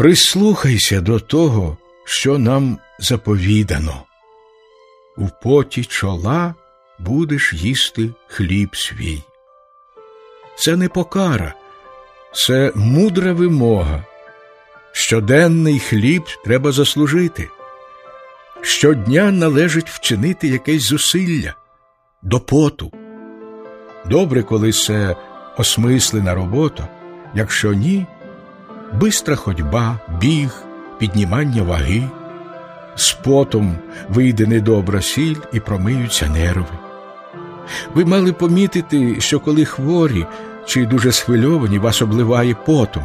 Прислухайся до того, що нам заповідано. У поті чола будеш їсти хліб свій. Це не покара, це мудра вимога. Щоденний хліб треба заслужити. Щодня належить вчинити якесь зусилля до поту. Добре, коли це осмислена робота, якщо ні, бистра ходьба, біг, піднімання ваги, з потом вийде недобра сіль і промиються нерви. Ви мали помітити, що коли хворі чи дуже схвильовані вас обливає потом,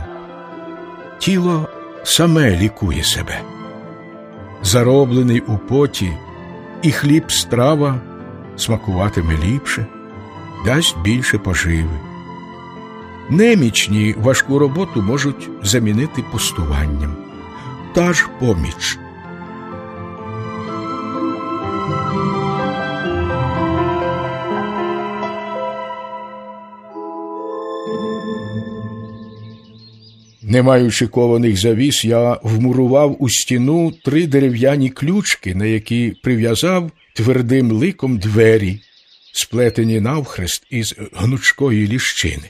тіло саме лікує себе. Зароблений у поті, і хліб страва смакуватиме ліпше, дасть більше поживи. Немічні важку роботу можуть замінити пустуванням. Та ж поміч. Не маючи кованих завіс, я вмурував у стіну три дерев'яні ключки, на які прив'язав твердим ликом двері, сплетені навхрест із гнучкої ліщини,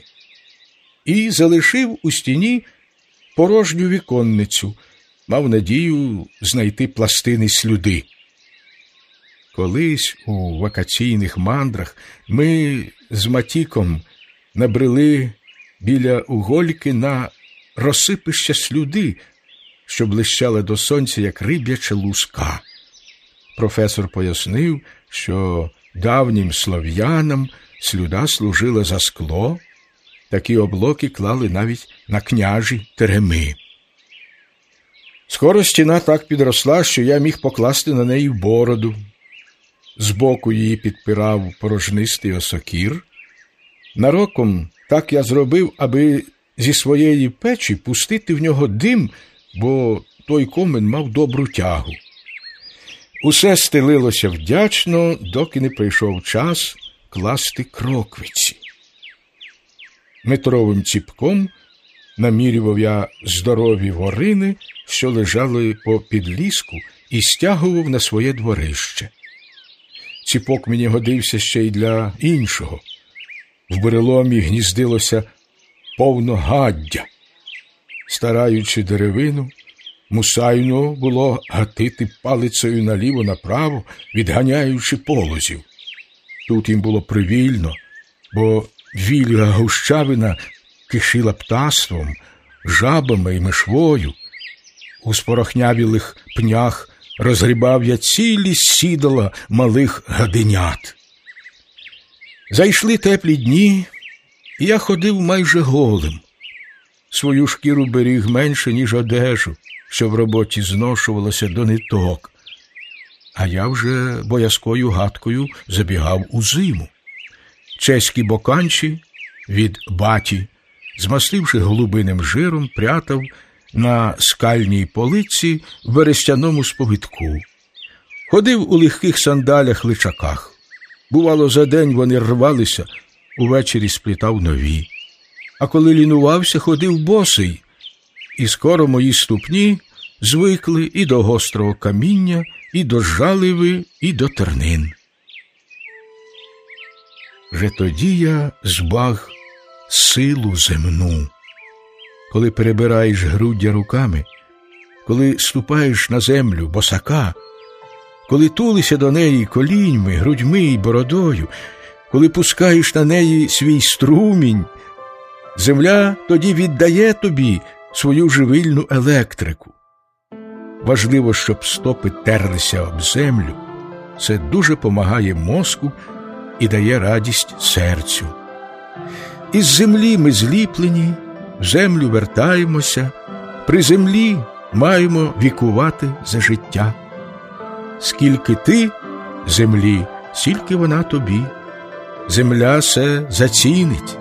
і залишив у стіні порожню віконницю, мав надію знайти пластини слюди. Колись у вакаційних мандрах ми з Матіком набрели біля угольки на розсипище слюди, що блищала до сонця, як риб'яча луска. Професор пояснив, що давнім слов'янам слюда служила за скло, такі облоки клали навіть на княжі тереми. Скоро стіна так підросла, що я міг покласти на неї бороду. Збоку її підпирав порожнистий осокір. Нароком так я зробив, аби зі своєї печі пустити в нього дим, бо той комен мав добру тягу. Усе стелилося вдячно, доки не прийшов час класти кроквиці. Метровим ціпком намірював я здорові ворини, що лежали по підліску, і стягував на своє дворище. Ціпок мені годився ще й для іншого. В буреломі гніздилося повно гаддя. Стараючи деревину, мусайно було гатити палицею наліво направо, відганяючи полозів. Тут їм було привільно, бо вільга гущавина кишила птаством, жабами і мишвою. У спорохнявілих пнях розгрібав я цілі сідала малих гаденят. Зайшли теплі дні, і я ходив майже голим. Свою шкіру беріг менше, ніж одежу, що в роботі зношувалося до ниток. А я вже боязкою гадкою забігав у зиму. Чеські боканчі від баті, змастивши голубиним жиром, прятав на скальній полиці в берестяному сповідку. Ходив у легких сандалях личаках. Бувало, за день вони рвалися, увечері сплітав нові. А коли лінувався, ходив босий, і скоро мої ступні звикли і до гострого каміння, і до жаливи, і до тернин. Вже тоді я збаг силу земну, коли перебираєш груддя руками, коли ступаєш на землю босака, коли тулися до неї коліньми, грудьми й бородою, коли пускаєш на неї свій струмінь, земля тоді віддає тобі свою живильну електрику. Важливо, щоб стопи терлися об землю. Це дуже помагає мозку і дає радість серцю. Із землі ми зліплені, в землю вертаємося, при землі маємо вікувати за життя. Скільки ти землі, стільки вона тобі. Земля се зацінить,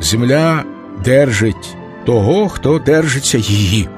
земля держить того, хто держиться її.